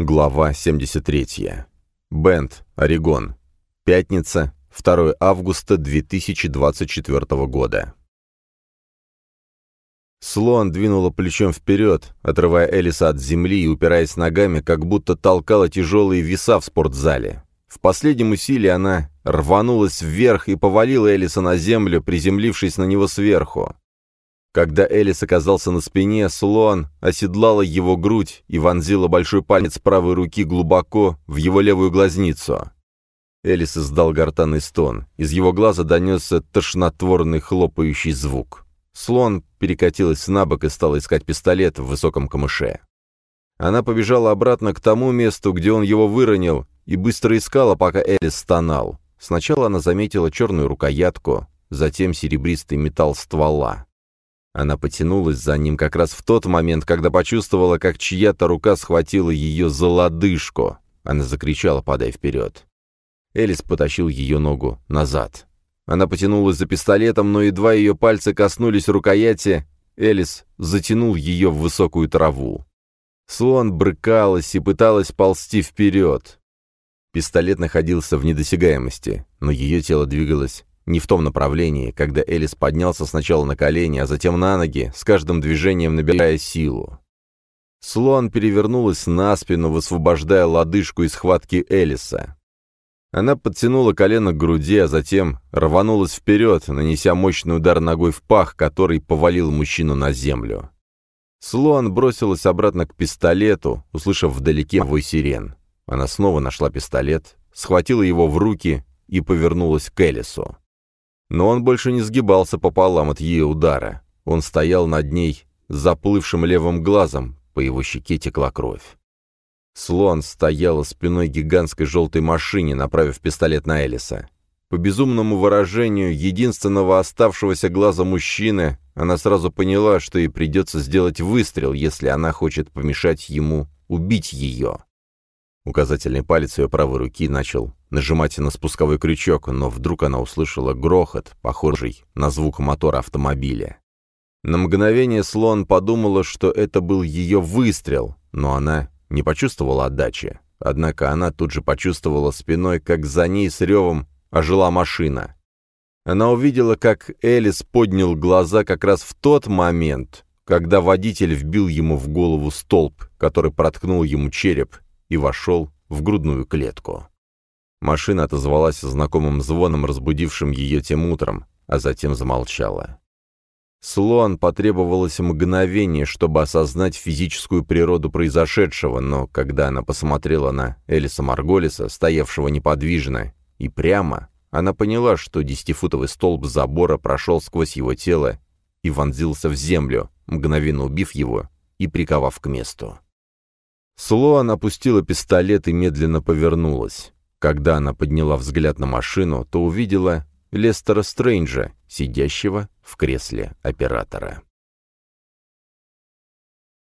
Глава 73. Бенд, Орегон. Пятница, 2 августа 2024 года. Слон двинула плечом вперед, отрывая Элиса от земли и упираясь ногами, как будто толкала тяжелые веса в спортзале. В последнем усилии она рванулась вверх и повалила Элиса на землю, приземлившись на него сверху. Когда Элис оказался на спине, слон оседлала его грудь и вонзила большой палец правой руки глубоко в его левую глазницу. Элис издал гортанный стон. Из его глаза донесся тошнотворный хлопающий звук. Слон перекатилась на бок и стала искать пистолет в высоком камыше. Она побежала обратно к тому месту, где он его выронил, и быстро искала, пока Элис стонал. Сначала она заметила черную рукоятку, затем серебристый металл ствола. Она потянулась за ним как раз в тот момент, когда почувствовала, как чья-то рука схватила ее за лодыжку. Она закричала, падая вперед. Элис потащил ее ногу назад. Она потянулась за пистолетом, но едва ее пальцы коснулись рукояти, Элис затянул ее в высокую траву. Слон брыкалась и пыталась ползти вперед. Пистолет находился в недосягаемости, но ее тело двигалось не в том направлении, когда Элис поднялся сначала на колени, а затем на ноги, с каждым движением набирая силу. Слон перевернулась на спину, высвобождая лодыжку из схватки Элиса. Она подтянула колено к груди, а затем рванулась вперед, нанеся мощный удар ногой в пах, который повалил мужчину на землю. Слон бросилась обратно к пистолету, услышав вдалеке вой сирен. Она снова нашла пистолет, схватила его в руки и повернулась к Элису. Но он больше не сгибался пополам от ее удара. Он стоял над ней заплывшим левым глазом, по его щеке текла кровь. Слон стояла спиной гигантской желтой машине, направив пистолет на Элиса. По безумному выражению единственного оставшегося глаза мужчины, она сразу поняла, что ей придется сделать выстрел, если она хочет помешать ему убить ее. Указательный палец ее правой руки начал нажимать на спусковой крючок, но вдруг она услышала грохот, похожий на звук мотора автомобиля. На мгновение слон подумала, что это был ее выстрел, но она не почувствовала отдачи. Однако она тут же почувствовала спиной, как за ней с ревом ожила машина. Она увидела, как Элис поднял глаза как раз в тот момент, когда водитель вбил ему в голову столб, который проткнул ему череп, и вошел в грудную клетку. Машина отозвалась знакомым звоном, разбудившим ее тем утром, а затем замолчала. Слон потребовалось мгновение, чтобы осознать физическую природу произошедшего, но когда она посмотрела на Элиса Марголиса, стоявшего неподвижно и прямо, она поняла, что десятифутовый столб забора прошел сквозь его тело и вонзился в землю, мгновенно убив его и приковав к месту. Слоан опустила пистолет и медленно повернулась. Когда она подняла взгляд на машину, то увидела Лестера Стрэнджа, сидящего в кресле оператора.